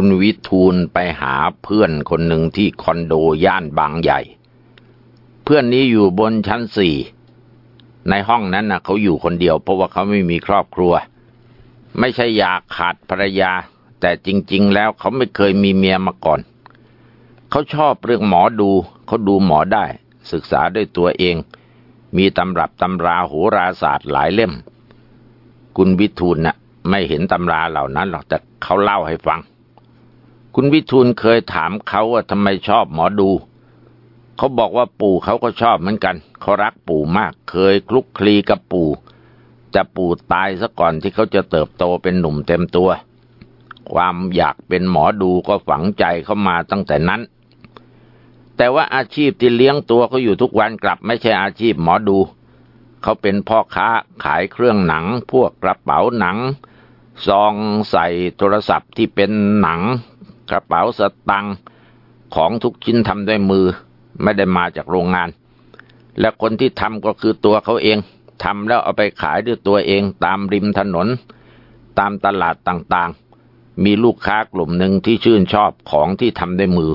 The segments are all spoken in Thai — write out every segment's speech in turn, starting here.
คุณวิทูลไปหาเพื่อนคนหนึ่งที่คอนโดย่านบางใหญ่ เพื่อนนี้อยู่บนชั้นสี่ ในห้องนั้นนะเขาอยู่คนเดียวเพราะว่าเขาไม่มีครอบครัว ไม่ใช่อยากขาดภรรยา แต่จริง ๆ แล้วเขาไม่เคยมีเมียมาก่อน เขาชอบเรื่องหมอดู เขาดูหมอได้ ศึกษาด้วยตัวเอง มีตำรับตำราโหราศาสตร์หลายเล่ม คุณวิทูลนะ่ะไม่เห็นตำราเหล่านั้นหรอกแต่เขาเล่าให้ฟัง คุณวิทูลเคยถามเขาว่าทำไมชอบหมอดู เขาบอกว่าปู่เขาก็ชอบเหมือนกัน เขารักปู่มากเคยคลุกคลีกับปู่จะปู่ตายซะก่อนที่เขาจะเติบโตเป็นหนุ่มเต็มตัว ความอยากเป็นหมอดูก็ฝังใจเขามาตั้งแต่นั้น แต่ว่าอาชีพที่เลี้ยงตัวเขาอยู่ทุกวันกลับไม่ใช่อาชีพหมอดู เขาเป็นพ่อค้าขายเครื่องหนัง พวกกระเป๋าหนัง ซองใส่โทรศัพท์ที่เป็นหนัง กระเป๋าสตังค์ของทุกชิ้นทำด้วยมือ ไม่ได้มาจากโรงงาน และคนที่ทำก็คือตัวเขาเองทำแล้วเอาไปขายด้วยตัวเองตามริมถนน ตามตลาดต่างๆ มีลูกค้ากลุ่มหนึ่งที่ชื่นชอบของที่ทำด้วยมือ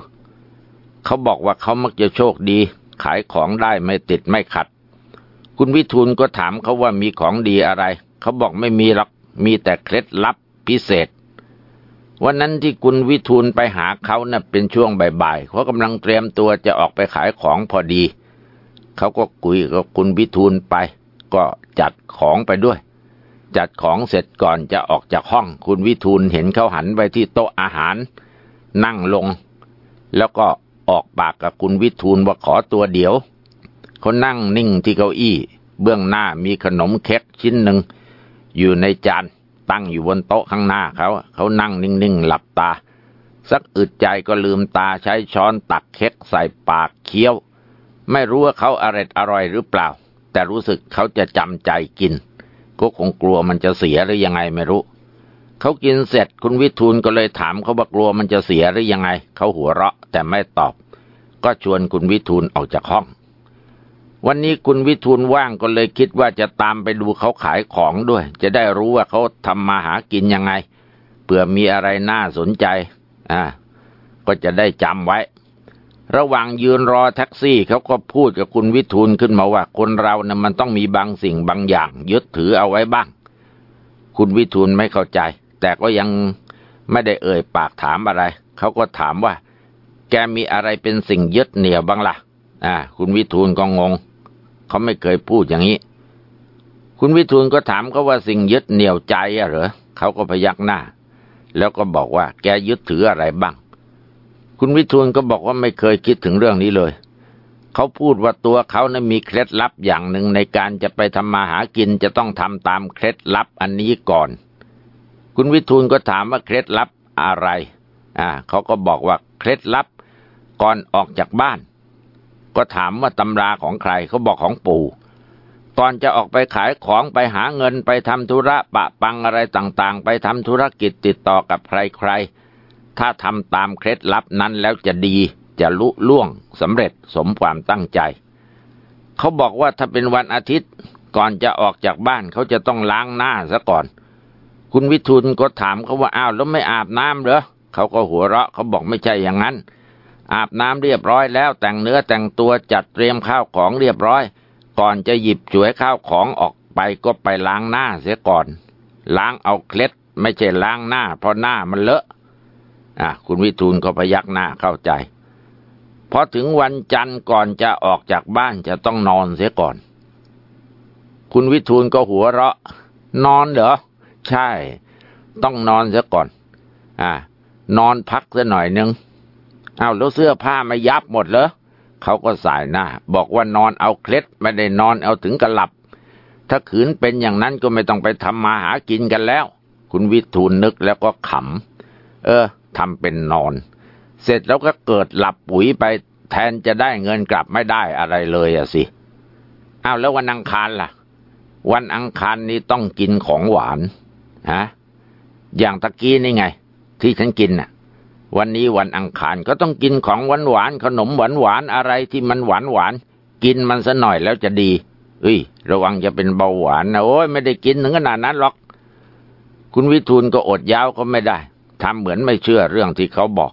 เขาบอกว่าเขามักจะโชคดี ขายของได้ไม่ติดไม่ขัด คุณวิทูลก็ถามเขาว่ามีของดีอะไร เขาบอกไม่มีหรอกมีแต่เคล็ดลับพิเศษ วันนั้นที่คุณวิทูลไปหาเขานะ่ะเป็นช่วงบ่ายๆเขากำลังเตรียมตัวจะออกไปขายของพอดี เขาก็คุยกับคุณวิทูลไป ก็จัดของไปด้วย จัดของเสร็จก่อนจะออกจากห้อง คุณวิทูลเห็นเขาหันไปที่โต๊ะอาหาร นั่งลง แล้วก็ออกปากกับคุณวิทูลว่าขอตัวเดียวเขานั่งนิ่งที่เก้าอี้ เบื้องหน้ามีขนมเค้กชิ้นหนึ่งอยู่ในจาน ตั้งอยู่บนโต๊ะข้างหน้าเขาเขานั่งนิ่งๆ หลับตา สักอึดใจก็ลืมตาใช้ช้อนตักเค้กใส่ปากเคี้ยว ไม่รู้ว่าเขาอร่อยอร่อยหรือเปล่า แต่รู้สึกเขาจะจำใจกิน ก็คงกลัวมันจะเสียหรือยังไงไม่รู้ เขากินเสร็จคุณวิทูลก็เลยถามเขาว่ากลัวมันจะเสียหรือยังไง เขาหัวเราะแต่ไม่ตอบ ก็ชวนคุณวิทูลออกจากห้อง วันนี้คุณวิทูลว่างก็เลยคิดว่าจะตามไปดูเขาขายของด้วย จะได้รู้ว่าเขาทำมาหากินยังไงเผื่อมีอะไรน่าสนใจ อ่า ก็จะได้จำไว้ ระหว่างยืนรอแท็กซี่เขาก็พูดกับคุณวิทูลขึ้นมาว่า คนเรานะ่ะมันต้องมีบางสิ่งบางอย่าง ยึดถือเอาไว้บ้าง คุณวิทูลไม่เข้าใจ แต่ก็ยังไม่ได้เอ่ยปากถามอะไร เขาก็ถามว่า แกมีอะไรเป็นสิ่งยึดเหนี่ยวบ้างละ่ะ อ่า คุณวิทูลก็งง เขาไม่เคยพูดอย่างนี้ คุณวิทูลก็ถามเขาว่าสิ่งยึดเหนี่ยวใจอะเหรอเขาก็พยักหน้า แล้วก็บอกว่า แกยึดถืออะไรบ้าง คุณวิทูลก็บอกว่าไม่เคยคิดถึงเรื่องนี้เลย เขาพูดว่าตัวเขานะั้นมีเคล็ดลับอย่างหนึ่งในการจะไปทำมาหากินจะต้องทำตามเคล็ดลับอันนี้ก่อน คุณวิทูลก็ถามว่าเคล็ดลับอะไร อ่า เขาก็บอกว่าเคล็ดลับก่อนออกจากบ้าน ก็ถามว่าตำราของใครเขาบอกของปู่ตอนจะออกไปขายของไปหาเงินไปทำธุระปะปังอะไรต่างๆ ไปทำธุรกิจติดต่อกับใครๆ ถ้าทำตามเคล็ดลับนั้นแล้วจะดีจะลุล่วงสำเร็จสมความตั้งใจ เขาบอกว่าถ้าเป็นวันอาทิตย์ก่อนจะออกจากบ้านเขาจะต้องล้างหน้าซะก่อน คุณวิทูลก็ถามเขาว่าอ้าวแล้วไม่อาบน้ำเหรอเขาก็หัวเราะเขาบอกไม่ใช่อย่างนั้น อาบน้ำเรียบร้อยแล้วแต่งเนื้อแต่งตัวจัดเตรียมข้าวของเรียบร้อย ก่อนจะหยิบจวยข้าวของออกไปก็ไปล้างหน้าเสียก่อน ล้างเอาเคล็ดไม่ใช่ล้างหน้า เพราะหน้ามันเลอะอะคุณวิทูลก็พยักหน้าเข้าใจพอถึงวันจันทร์ก่อนจะออกจากบ้านจะต้องนอนเสียก่อน คุณวิทูลก็หัวเราะ นอนเหรอ ใช่ ต้องนอนเสียก่อน อ่า นอนพักสักหน่อยนึง เอาแล้วเสื้อผ้ามายับหมดเหรอเขาก็สายหน้า บอกว่านอนเอาเคล็ดไม่ได้นอนเอาถึงกระหลับ ถ้าขืนเป็นอย่างนั้นก็ไม่ต้องไปทำมาหากินกันแล้ว คุณวิทูลนึกแล้วก็ขำ เออทำเป็นนอน เสร็จแล้วก็เกิดหลับปุ๋ยไปแทนจะได้เงินกลับไม่ได้อะไรเลยอะสิอ้าวแล้ววันอังคารล่ะ วันอังคารนี้ต้องกินของหวานฮะอย่างตะกี้นี่ไง ที่ฉันกินน่ะ วันนี้วันอังคารก็ต้องกินของหวานหวานขนมหวานหวานอะไรที่มันหวานหวานกินมันซะหน่อยแล้วจะดีเอ้ย ระวังจะเป็นเบาหวานนะโอ้ยไม่ได้กินถึงขนาดนั้นหรอก คุณวิทูลก็อดยาวก็ไม่ได้ทำเหมือนไม่เชื่อเรื่องที่เขาบอก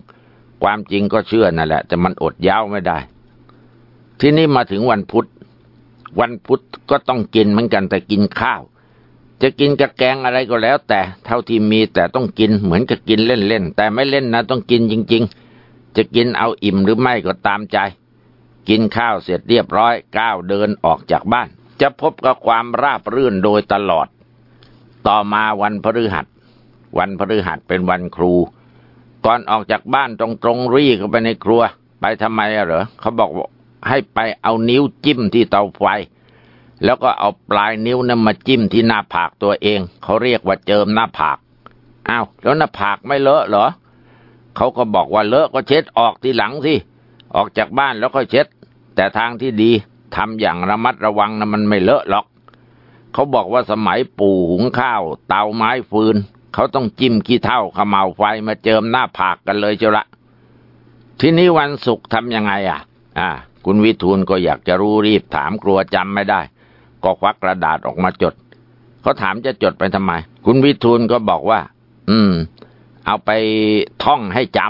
ความจริงก็เชื่อนั่นแหละ แต่มันอดยาวไม่ได้ ที่นี้มาถึงวันพุธ วันพุธก็ต้องกินเหมือนกันแต่กินข้าว จะกินกระแกงอะไรก็แล้ว แต่เท่าที่มีแต่ต้องกินเหมือนกับกินเล่นๆแต่ไม่เล่นนะต้องกินจริง ๆ จะกินเอาอิ่มหรือไม่ก็ตามใจ กินข้าวเสร็จเรียบร้อยก้าวเดินออกจากบ้าน จะพบกับความราบรื่นโดยตลอด ต่อมาวันพฤหัส วันพฤหัสเป็นวันครู ก่อนออกจากบ้านตรงๆรีเข้าไปในครัว ไปทำไมเหรอเขาบอกให้ไปเอานิ้วจิ้มที่เตาไฟ แล้วก็เอาปลายนิ้วนั้นมาจิ้มที่หน้าผากตัวเอง เขาเรียกว่าเจิมหน้าผากอ้าวแล้วหน้าผากไม่เลอะเหรอเขาก็บอกว่าเลอะก็เช็ดออกทีหลังสิออกจากบ้านแล้วก็เช็ด แต่ทางที่ดีทำอย่างระมัดระวังนะมันไม่เลอะหรอก เขาบอกว่าสมัยปู่หุงข้าว เตาไม้ฟืน เขาต้องจิ้มขี้เท่าขมเหลาไฟมาเจิมหน้าผากกันเลยเจ้าละทีนี้วันศุกร์ทำยังไงอะ อ่า คุณวิทูลก็อยากจะรู้รีบถามกลัวจำไม่ได้ ก็ควักกระดาษออกมาจดเขาถามจะจดไปทำไม คุณวิทูลก็บอกว่า อืม เอาไปท่องให้จ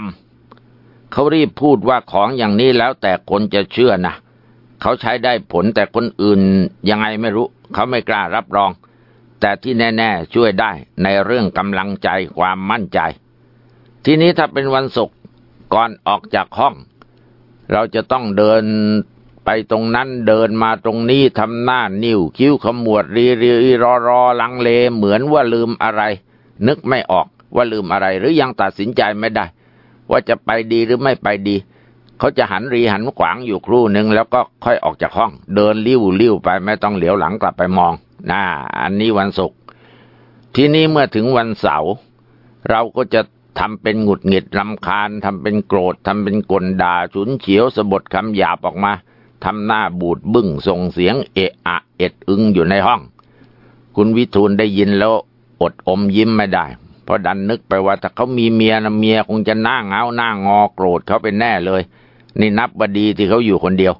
ำเขารีบพูดว่าของอย่างนี้แล้วแต่คนจะเชื่อนะเขาใช้ได้ผลแต่คนอื่นยังไงไม่รู้ เขาไม่กล้ารับรอง แต่ที่แน่ ๆ ช่วยได้ในเรื่องกำลังใจความมั่นใจ ทีนี้ถ้าเป็นวันศุกร์ก่อนออกจากห้อง เราจะต้องเดิน ไปตรงนั้นเดินมาตรงนี้ทำหน้านิ้วคิ้วขมวดรีรีรอรอลังเลเหมือนว่าลืมอะไร นึกไม่ออกว่าลืมอะไร หรือยังตัดสินใจไม่ได้ ว่าจะไปดีหรือไม่ไปดี เขาจะหันรีหันขวางอยู่ครู่หนึ่งแล้วก็ค่อยออกจากห้อง เดินลิ้วลิ้วไปไม่ต้องเหลียวหลังกลับไปมองนะอันนี้วันศุกร์ทีนี้เมื่อถึงวันเสาร์เราก็จะทำเป็นหงุดหงิดรำคาญทำเป็นโกรธทำเป็นกลด่าฉุนเฉียวสะบดคำหยาบออกมา ทำหน้าบูดบึ้งส่งเสียงเอะอะเอ็ดอึงอยู่ในห้อง คุณวิทูลได้ยินแล้วอดอมยิ้มไม่ได้ เพราะดันนึกไปว่าถ้าเขามีเมียนะเมียคงจะหน้าเงาหน้างอโกรธเขาเป็นแน่เลย นี่นับบดีที่เขาอยู่คนเดียว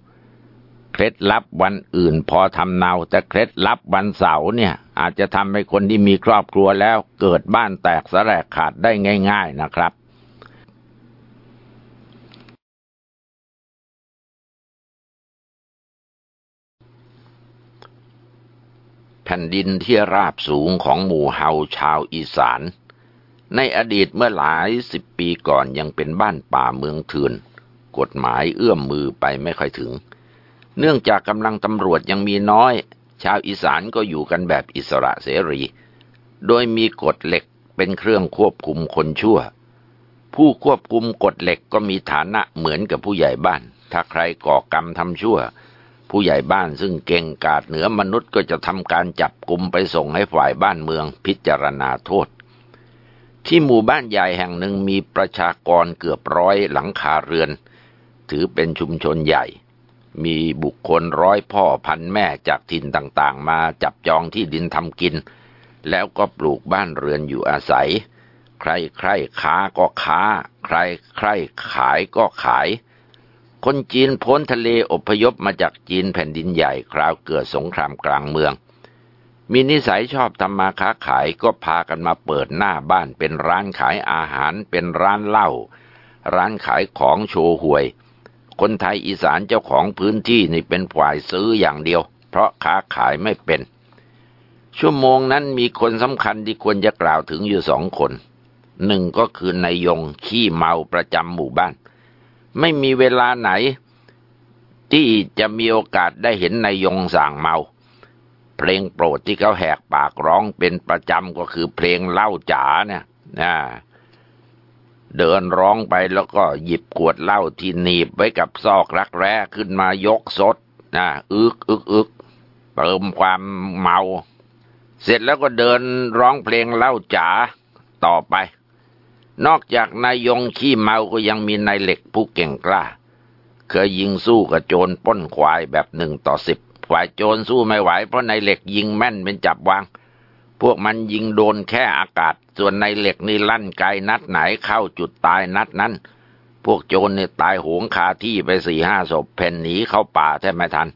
เคล็ดลับวันอื่นพอทำเนา แต่เคล็ดลับวันเสาร์เนี่ย อาจจะทำให้คนที่มีครอบครัวแล้วเกิดบ้านแตกสลกขาดได้ง่าย ๆนะครับ ผ่นดินที่ราบสูงของหมู่เฮาชาวอีสาน ในอดีตเมื่อหลายสิบปีก่อนยังเป็นบ้านป่าเมืองเถื่อนกฎหมายเอื้อมมือไปไม่ค่อยถึง เนื่องจากกำลังตำรวจยังมีน้อย ชาวอีสานก็อยู่กันแบบอิสระเสรี โดยมีกฎเหล็กเป็นเครื่องควบคุมคนชั่ว ผู้ควบคุมกฎเหล็กก็มีฐานะเหมือนกับผู้ใหญ่บ้าน ถ้าใครก่อกรรมทำชั่ว ผู้ใหญ่บ้านซึ่งเก่งกาจเหนือมนุษย์ก็จะทำการจับกลุ่มไปส่งให้ฝ่ายบ้านเมืองพิจารณาโทษ ที่หมู่บ้านใหญ่แห่งหนึ่งมีประชากรเกือบร้อยหลังคาเรือน ถือเป็นชุมชนใหญ่ มีบุคคลร้อยพ่อพันแม่จากถิ่นต่างๆ มาจับจองที่ดินทำกิน แล้วก็ปลูกบ้านเรือนอยู่อาศัย ใครใครค้าก็ค้า ใครใครขายก็ขาย คนจีนพ้นทะเลอพยพมาจากจีนแผ่นดินใหญ่คราวเกิดสงครามกลางเมือง มีนิสัยชอบทำมาค้าขายก็พากันมาเปิดหน้าบ้านเป็นร้านขายอาหารเป็นร้านเหล้าร้านขายของโชว์หวย คนไทยอีสานเจ้าของพื้นที่นี่เป็นฝ่ายซื้ออย่างเดียว เพราะค้าขายไม่เป็น ชั่วโมงนั้นมีคนสำคัญที่ควรจะกล่าวถึงอยู่สองคน หนึ่งก็คือนายยงขี้เมาประจำหมู่บ้าน ไม่มีเวลาไหน ที่จะมีโอกาสได้เห็นนายยงสั่งเมา เพลงโปรดที่เขาแหกปากร้องเป็นประจำก็คือเพลงเล่าจ๋าเนี่ยนะเดินร้องไปแล้วก็หยิบขวดเหล้าที่หนีบไว้กับซอกรักแร้ขึ้นมายกสดนะอึกอึกอึกเติมความเมา เสร็จแล้วก็เดินร้องเพลงเล่าจ๋าต่อไป นอกจากนายยงขี้เมาก็ยังมีนายเหล็กผู้เก่งกล้า เคยยิงสู้กับโจรป้นควายแบบหนึ่งต่อสิบฝ่ายโจรสู้ไม่ไหวเพราะนายเหล็กยิงแม่นเป็นจับวาง พวกมันยิงโดนแค่อากาศ ส่วนในเหล็กนี่ลั่นไกลนัดไหนเข้าจุดตายนัดนั้น พวกโจรเนี่ยตายโหงคาที่ไปสี่ห้าศพเพ่นหนีเข้าป่าแทบไม่ทัน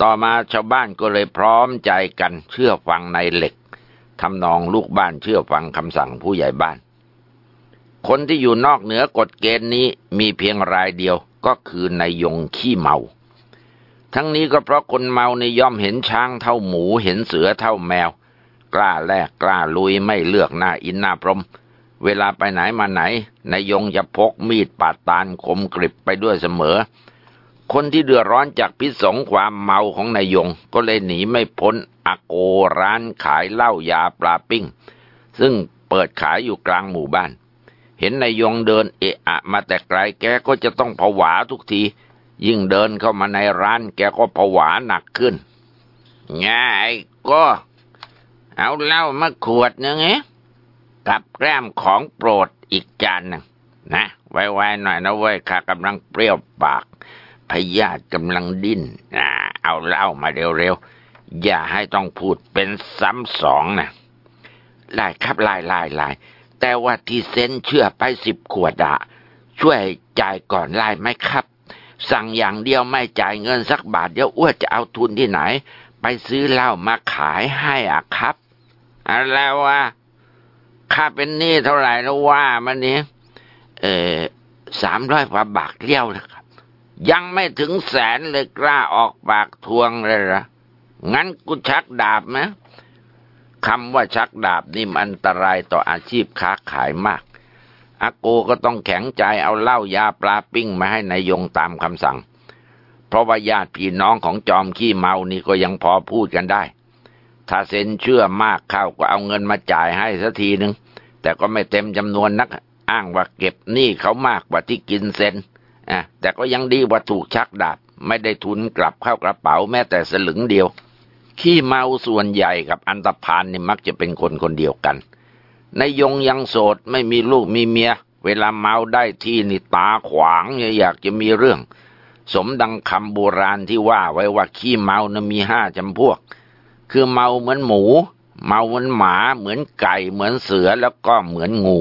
ต่อมาชาวบ้านก็เลยพร้อมใจกันเชื่อฟังในเหล็กทำนองลูกบ้านเชื่อฟังคำสั่งผู้ใหญ่บ้าน คนที่อยู่นอกเหนือกฎเกณฑ์นี้มีเพียงรายเดียวก็คือนายยงขี้เมา ทั้งนี้ก็เพราะคนเมาในย่อมเห็นช้างเท่าหมูเห็นเสือเท่าแมว กล้าแลกกล้าลุยไม่เลือกหน้าอินหน้าพรม เวลาไปไหนมาไหนนายยงจะพกมีดปาดตาลคมกริบไปด้วยเสมอ คนที่เดือดร้อนจากพิษสงความเมาของนายยงก็เลยหนีไม่พ้นอโกร้านขายเหล้ายาปลาปิ้ง ซึ่งเปิดขายอยู่กลางหมู่บ้าน เห็นนายยงเดินเอะอะมาแต่ไกลแกก็จะต้องผวาทุกที ยิ่งเดินเข้ามาในร้านแกก็ผวาหนักขึ้นง่ายก็ เอาเหล้ามาขวดนึงเอ๊กับแกล้มของโปรดอีกจานหนึ่งนะไว้ๆหน่อยนะเว้ยข้ากำลังเปรี้ยวปากพยาธิกำลังดิ้นนะเอาเหล้ามาเร็วๆ อย่าให้ต้องพูดเป็นซ้ำสองนะลายครับลายลายลาย แต่ว่าที่เซ็นเชื่อไปสิบขวดอะช่วยจ่ายก่อนไลายไหมครับ สั่งอย่างเดียวไม่จ่ายเงินสักบาทเดี๋ยวอ้วจะเอาทุนที่ไหน ไปซื้อเหล้ามาขายให้อะครับอะไรวะค่าเป็นหนี้เท่าไหร่แล้วว่ามันนี้ เออสามร้อยกว่าบาทเลี้ยวนะครับ ยังไม่ถึงแสนเลยกล้าออกปากทวงเลยละงั้นกูชักดาบไหม คำว่าชักดาบนี่มันอันตรายต่ออาชีพค้าขายมากอาโกก็ต้องแข็งใจเอาเหล้ายาปลาปิ้งมาให้นายยงตามคำสั่ง เพราะว่าญาติพี่น้องของจอมขี้เมานี่ก็ยังพอพูดกันได้ ถ้าเซ็นเชื่อมากเข้าก็เอาเงินมาจ่ายให้สักทีหนึ่งแต่ก็ไม่เต็มจำนวนนัก อ้างว่าเก็บหนี้เขามากกว่าที่กินเซ็นอะแต่ก็ยังดีว่าถูกชักดาบ ไม่ได้ทุนกลับเข้ากระเป๋าแม้แต่สลึงเดียว ขี้เมาส่วนใหญ่กับอันตพานนี่มักจะเป็นคนคนเดียวกันนายยงยังโสดไม่มีลูกมีเมีย เวลาเมาได้ที่นี่ตาขวางอยากจะมีเรื่อง สมดังคำโบราณที่ว่าไว้ว่าขี้เมานะมีห้าจำพวก คือเมาเหมือนหมู เมาเหมือนหมาเหมือนไก่เหมือนเสือแล้วก็เหมือนงู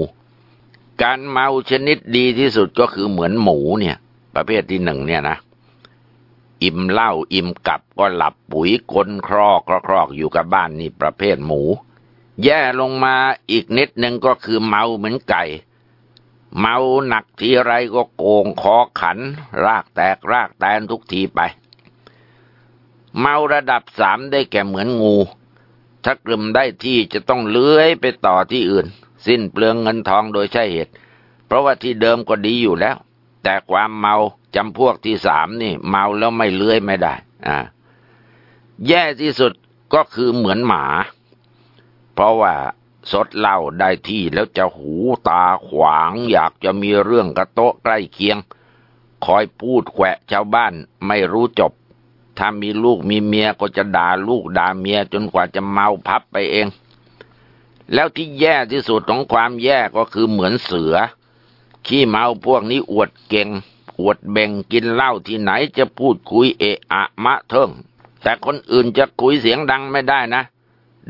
การเมาชนิดดีที่สุดก็คือเหมือนหมูเนี่ย ประเภทที่หนึ่งเนี่ยนะ อิ่มเหล้าอิ่มกับก็หลับปุ๋ยคนครอกครอกอยู่กับบ้านนี่ประเภทหมู แย่ลงมาอีกนิดหนึ่งก็คือเมาเหมือนไก่ เมาหนักทีไรก็โกงคอขัน รากแตกรากแตนทุกทีไป เมาระดับสามได้แก่เหมือนงู ถ้ากลุ่มได้ที่จะต้องเลื้อยไปต่อที่อื่น สิ้นเปลืองเงินทองโดยใช่เหตุ เพราะว่าที่เดิมก็ดีอยู่แล้ว แต่ความเมา จำพวกที่สามนี่ เมาแล้วไม่เลื้อยไม่ได้ อ่า แย่ที่สุดก็คือเหมือนหมา เพราะว่าสดเหล้าได้ที่แล้วจะหูตาขวาง อยากจะมีเรื่องกระโต๊ะใกล้เคียง คอยพูดแขวะชาวบ้านไม่รู้จบ ถ้ามีลูกมีเมียก็จะด่าลูกด่าเมียจนกว่าจะเมาพับไปเอง แล้วที่แย่ที่สุดของความแย่ก็คือเหมือนเสือ ขี้เมาพวกนี้อวดเก่ง วดเบ่งกินเหล้าที่ไหนจะพูดคุยเอะอะมะเทิงแต่คนอื่นจะคุยเสียงดังไม่ได้นะ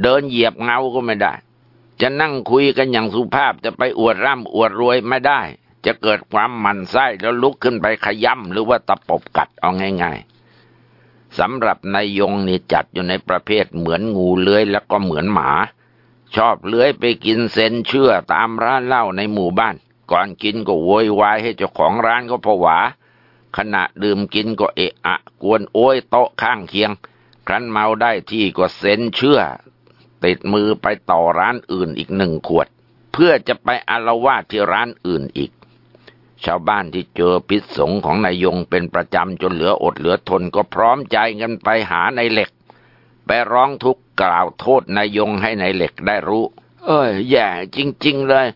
เดินเหยียบเงาก็ไม่ได้ จะนั่งคุยกันอย่างสุภาพจะไปอวดร่ำอวดรวยไม่ได้ จะเกิดความหมันไส้แล้วลุกขึ้นไปขย้ำหรือว่าตะปบกัดเอาง่าย ๆสำหรับนายยงนี่จัดอยู่ในประเภทเหมือนงูเลื้อยแล้วก็เหมือนหมา ชอบเลื้อยไปกินเซนเชื่อตามร้านเหล้าในหมู่บ้าน ก่อนกินก็โวยวายให้เจ้าของร้านก็ผวา ขณะดื่มกินก็เอะอะ กวนโอ้ยโต๊ะข้างเคียง ครั้นเมาได้ที่ก็เซ็นเชื่อ ติดมือไปต่อร้านอื่นอีกหนึ่งขวด เพื่อจะไปอารวาสที่ร้านอื่นอีก ชาวบ้านที่เจอพิษสงของนายยงเป็นประจำจนเหลืออดเหลือทนก็พร้อมใจกันไปหานายเหล็ก ไปร้องทุกข์กล่าวโทษนายยงให้นายเหล็กได้รู้ เอ้ยแย่จริง ๆ เลย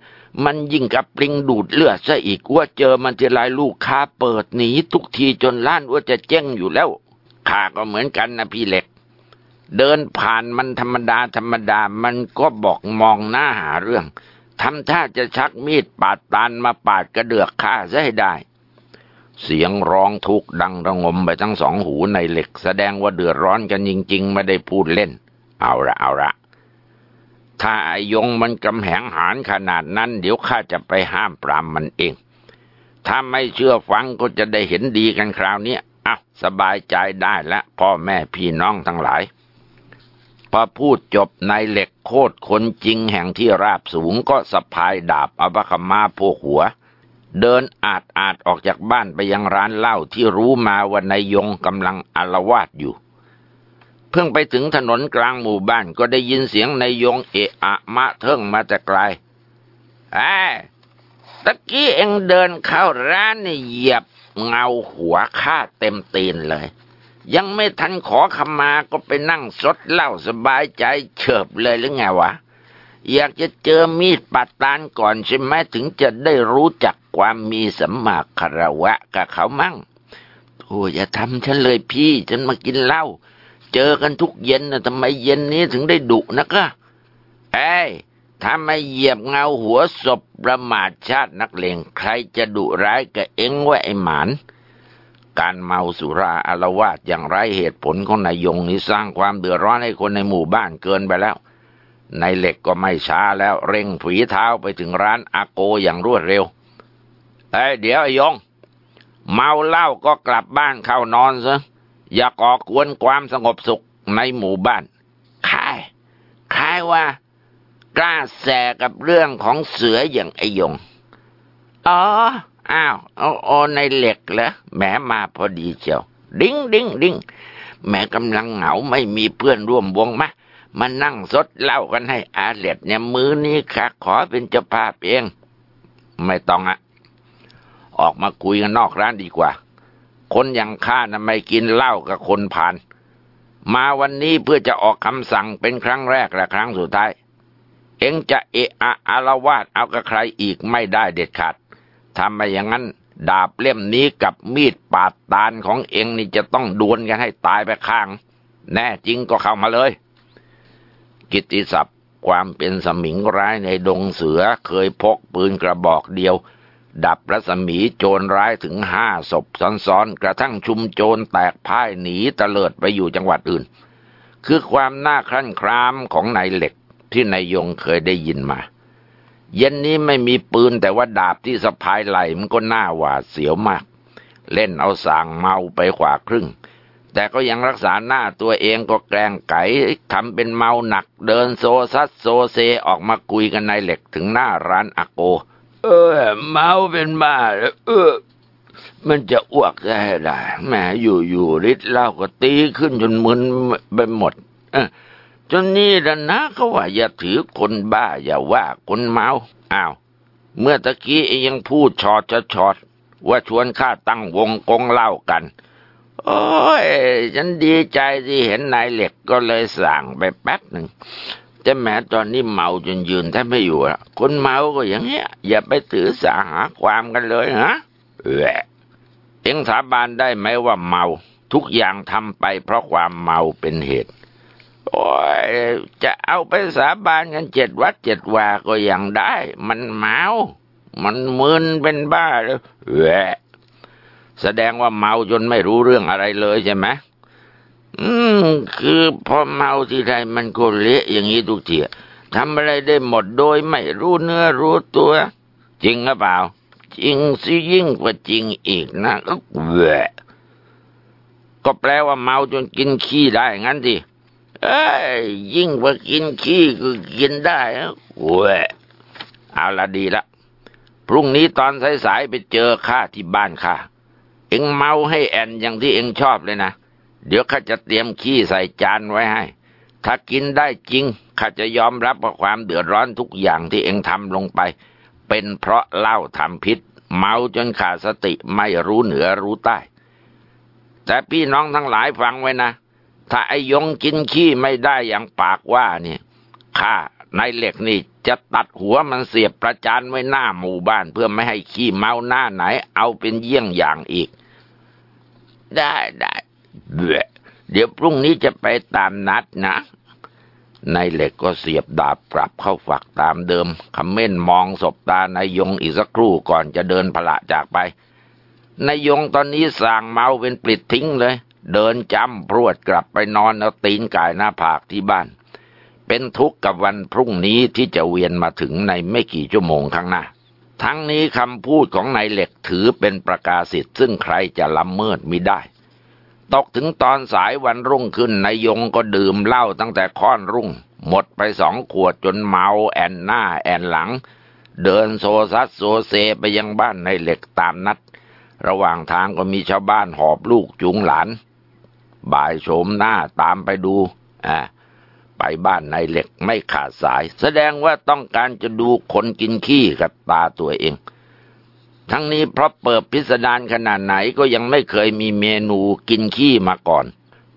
มันยิ่งกับปลิงดูดเลือดซะอีกว่าเจอมันทีไรลูกค้าเปิดหนีทุกทีจนล้านว่าจะเจ๊งอยู่แล้วข้าก็เหมือนกันนะพี่เหล็ก เดินผ่านมันธรรมดาธรรมดามันก็บอกมองหน้าหาเรื่องทำท่าจะชักมีดปาดตันมาปาดกระเดือกข้าซะให้ได้ เสียงร้องทุกข์ดังระงมไปทั้งสองหูในเหล็ก แสดงว่าเดือดร้อนกันจริง ๆ ไม่ได้พูดเล่น เอาละเอาละ ถ้าไอยงมันกำแหงหานขนาดนั้น เดี๋ยวข้าจะไปห้ามปรามมันเอง ถ้าไม่เชื่อฟังก็จะได้เห็นดีกันคราวนี้อะสบายใจได้แล้วพ่อแม่พี่น้องทั้งหลาย พอพูดจบนายเหล็กโคตรคนจริงแห่งที่ราบสูงก็สะพายดาบอภคมาโพกหัว เดินอาดอาดออกจากบ้านไปยังร้านเหล้าที่รู้มาว่านายยงกำลังอารวาสอยู่ พิ่งไปถึงถนนกลางหมู่บ้านก็ได้ยินเสียงนายยงเอะอะมะเทิงมาแต่ไกลไอ้ตะกี้เอ็งเดินเข้าร้านนี่เหยียบเงาหัวข้าเต็มตีนเลย ยังไม่ทันขอขมาก็ไปนั่งสดเหล้าสบายใจเฉิบเลยหรือไงวะ อยากจะเจอมีดปัดตานก่อนใช่ไหมถึงจะได้รู้จักความมีสัมมาคารวะกับเขามั่งโธ่อย่าทำฉันเลยพี่ ฉันมากินเหล้า เจอกันทุกเย็นนะทำไมเย็นนี้ถึงได้ดุนักะเอ้ยถ้าไม่เหยียบเงาหัวศพประมาทชาตินักเลงใครจะดุร้ายกับเอ็งว่าไอหมาน การเมาสุราอารวาสอย่างไรเหตุผลของนายยงนี้สร้างความเดือดร้อนให้คนในหมู่บ้านเกินไปแล้วนายเหล็กก็ไม่ช้าแล้วเร่งฝีเท้าไปถึงร้านอาโกอย่างรวดเร็วเอ้ยเดี๋ยวไอยง เมาเหล้าก็กลับบ้านเข้านอนซะ อย่าก่อกวนความสงบสุขในหมู่บ้านใครใครว่ากล้าแสกับเรื่องของเสืออย่างไอยง อ๋อ อ้าวเอาโอในเหล็กเหรอแหมมาพอดีเชียว ดิ้งดิ้งดิ้งแหมกำลังเหงาไม่มีเพื่อนร่วมวงมะมานั่งสดเล่ากันให้อาเล็ดเนี่ยมือนี้ค่ะ ขอเป็นเจ้าภาพเอง ไม่ต้องอะออกมาคุยกันนอกร้านดีกว่า คนอย่างข้านะไม่กินเหล้ากับคนผ่าน มาวันนี้เพื่อจะออกคำสั่งเป็นครั้งแรกและครั้งสุดท้าย เองจะเอะอะอารวาสเอากับใครอีกไม่ได้เด็ดขาดทำมาอย่างนั้น ดาบเล่มนี้กับมีดปาดตาลของเองนี่จะต้องดวลกันให้ตายไปข้าง แน่จริงก็เข้ามาเลย กิตติศัพท์ความเป็นสมิงร้ายในดงเสือเคยพกปืนกระบอกเดียว ดับรัศมีโจรร้ายถึงห้าศพซ้อนๆกระทั่งชุมโจรแตกพ่ายหนีตะเลิดไปอยู่จังหวัดอื่น คือความน่าครั่นครามของนายเหล็กที่นายยงเคยได้ยินมา เย็นนี้ไม่มีปืนแต่ว่าดาบที่สะพายไหลมันก็น่าหวาดเสียวมาก เล่นเอาสางเมาไปขวาครึ่ง แต่ก็ยังรักษาหน้าตัวเองก็แกล้งไก่ทำเป็นเมาหนัก เดินโซซัดโซเซออกมาคุยกันในเหล็กถึงหน้าร้านอโก เออ เมาเป็นบ้าเออ มันจะอ้วกได้ได้แม่อยู่อยู่ฤทธิ์เหล้าก็ตีขึ้นจนมึนไปหมดเออจนนี่ละนะเขาว่าอย่าถือคนบ้า อย่าว่าคนเมาอ้าว เมื่อตะกี้ยังพูดชอดจะชอด ว่าชวนข้าตั้งวงกงเล่ากัน โอ้ย ฉันดีใจที่เห็นนายเหล็กก็เลยสั่งไปแป๊บหนึ่ง แต่แม้ตอนนี้เมาจนยืนแทบไม่อยู่ละคนเมาก็อย่างเงี้ย อย่าไปถือสาหาความกันเลยฮะเออเอ็งสาบานได้ไหมว่าเมา ทุกอย่างทำไปเพราะความเมาเป็นเหตุ โอ้ยจะเอาไปสาบานกันเจ็ดวัดเจ็ดวาก็ยังได้ มันเมา มันมึนเป็นบ้าเลยแหวะแสดงว่าเมาจนไม่รู้เรื่องอะไรเลยใช่ไหม อืม คือพอเมาทีไรมันก็เละอย่างนี้ทุกทีทำอะไรได้หมดโดยไม่รู้เนื้อรู้ตัว จริงหรือเปล่า จริงสิยิ่งกว่าจริงอีกนะก็แหวะก็แปลว่าเมาจนกินขี้ได้งั้นสิเอ้ยยิ่งกว่ากินขี้ก็กินได้โว้ยเอาละดีละ พรุ่งนี้ตอนสายๆไปเจอข้าที่บ้านข้า เอ็งเมาให้แอนอย่างที่เอ็งชอบเลยนะ เดี๋ยวข้าจะเตรียมขี้ใส่จานไว้ให้ ถ้ากินได้จริงข้าจะยอมรับว่าความเดือดร้อนทุกอย่างที่เอ็งทำลงไป เป็นเพราะเหล้าทำพิษ เมาจนขาดสติไม่รู้เหนือรู้ใต้ แต่พี่น้องทั้งหลายฟังไว้นะ ถ้าไอ้ยงกินขี้ไม่ได้อย่างปากว่าเนี่ยข้านายเหล็กนี่จะตัดหัวมันเสียบประจานไว้หน้าหมู่บ้านเพื่อไม่ให้ขี้เมาหน้าไหน เอาเป็นเยี่ยงอย่างอีก ได้ได้ เดี๋ยวพรุ่งนี้จะไปตามนัดนะนายเหล็กก็เสียบดาบกลับเข้าฝักตามเดิมคำเม่นมองศบตานายยงอีกสักครู่ก่อนจะเดินพละจากไปนายยงตอนนี้สั่งเมาเป็นปลิดทิ้งเลย เดินจำพรวดกลับไปนอนเอาตีนกายหน้าผากที่บ้าน เป็นทุกข์กับวันพรุ่งนี้ที่จะเวียนมาถึงในไม่กี่ชั่วโมงข้างหน้า ทั้งนี้คำพูดของนายเหล็กถือเป็นประกาศสิทธิ์ซึ่งใครจะละเมิดมิได้ ตกถึงตอนสายวันรุ่งขึ้นนายยงก็ดื่มเหล้าตั้งแต่ค่อนรุ่ง หมดไปสองขวดจนเมาแอ่นหน้าแอ่นหลัง เดินโซซัดโซเซไปยังบ้านนายเหล็กตามนัด ระหว่างทางก็มีชาวบ้านหอบลูกจูงหลาน บ่ายโฉมหน้าตามไปดูอ่าไปบ้านในเหล็กไม่ขาดสาย แสดงว่าต้องการจะดูคนกินขี้กับตาตัวเอง ทั้งนี้เพราะเปิดพิสดารขนาดไหนก็ยังไม่เคยมีเมนูกินขี้มาก่อน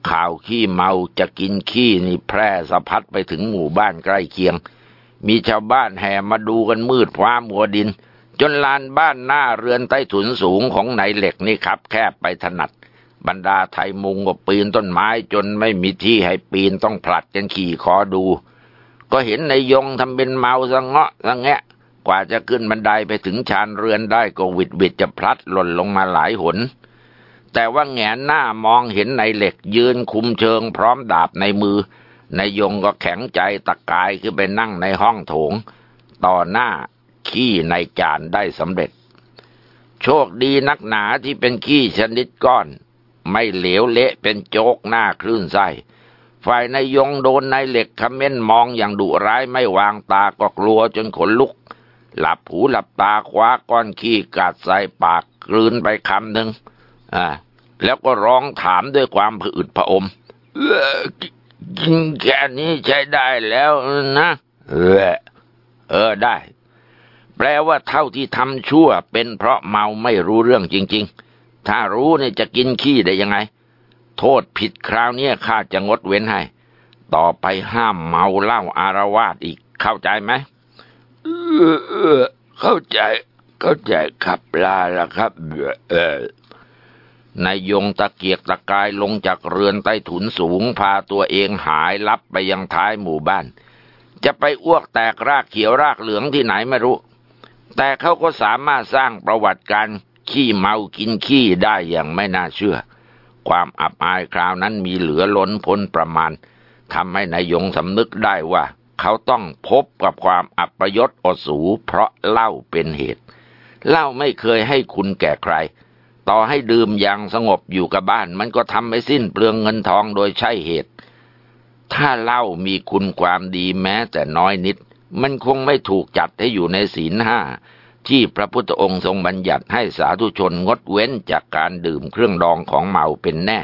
ข่าวขี้เมาจะกินขี้นี่แพร่สะพัดไปถึงหมู่บ้านใกล้เคียง มีชาวบ้านแห่มาดูกันมืดฟ้ามัวดิน จนลานบ้านหน้าเรือนใต้ถุนสูงของนายเหล็กนี่ครับ แคบไปถนัด บรรดาไทยมุงก็ปีนต้นไม้จนไม่มีที่ให้ปีนต้องผลัดกันขี่คอดู ก็เห็นนายยงทำเป็นเมาสะเงาะสะแงะ กว่าจะขึ้นบันไดไปถึงชานเรือนได้ก็วิดวิดจะพลัดหล่นลงมาหลายหน แต่ว่าแงนหน้ามองเห็นในเหล็กยืนคุมเชิงพร้อมดาบในมือนายยงก็แข็งใจตะกายขึ้นไปนั่งในห้องโถง ต่อหน้าขี้ในจานได้สำเร็จ โชคดีนักหนาที่เป็นขี้ชนิดก้อน ไม่เหลวเละเป็นโจกหน้าคลื่นไส้ฝ่ายนายยงโดนนายเหล็กคำเม้นมองอย่างดุร้ายไม่วางตาก็กลัวจนขนลุก หลับหูหลับตาคว้าก้อนขี้กัดใส่ปากกลืนไปคำหนึ่งอ่า แล้วก็ร้องถามด้วยความผืดผอมเออกินแค่นี้ใช้ได้แล้วนะเออเออได้ แปลว่าเท่าที่ทำชั่ว เป็นเพราะเมาไม่รู้เรื่องจริง ๆ ถ้ารู้เนี่ยจะกินขี้ได้ยังไง โทษผิดคราวนี้ข้าจะงดเว้นให้ ต่อไปห้ามเมาเหล้าอารวาสอีกเข้าใจไหม เออเออเข้าใจเข้าใจครับลาละครับเออนายยงตะเกียกตะกายลงจากเรือนใต้ถุนสูงพาตัวเองหายลับไปยังท้ายหมู่บ้าน จะไปอ้วกแตกรากเขียวรากเหลืองที่ไหนไม่รู้ แต่เขาก็สามารถสร้างประวัติการขี้เมากินขี้ได้อย่างไม่น่าเชื่อ ความอับอายคราวนั้นมีเหลือล้นพ้นประมาณทำให้นายยงสำนึกได้ว่า เขาต้องพบกับความอับประยศอสูเพราะเหล้าเป็นเหตุเหล้าไม่เคยให้คุณแก่ใคร ต่อให้ดื่มอย่างสงบอยู่กับบ้าน มันก็ทำไม่สิ้นเปลืองเงินทองโดยใช่เหตุ ถ้าเหล้ามีคุณความดีแม้แต่น้อยนิด มันคงไม่ถูกจัดให้อยู่ในศีลห้าที่พระพุทธองค์ทรงบัญญัติให้สาธุชนงดเว้นจากการดื่มเครื่องดองของเมาเป็นแน่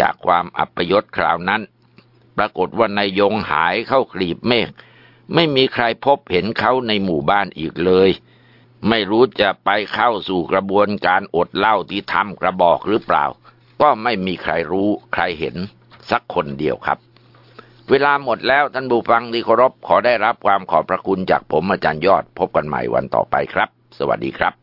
จากความอัปยศคราวนั้น ปรากฏว่านายยงหายเข้ากลีบเมฆไม่มีใครพบเห็นเขาในหมู่บ้านอีกเลย ไม่รู้จะไปเข้าสู่กระบวนการอดเหล้าที่ทำกระบอกหรือเปล่า ก็ไม่มีใครรู้ใครเห็นสักคนเดียวครับ เวลาหมดแล้วท่านผู้ฟังที่เคารพขอได้รับความขอบพระคุณจากผมอาจารย์ยอด พบกันใหม่วันต่อไปครับ สวัสดีครับ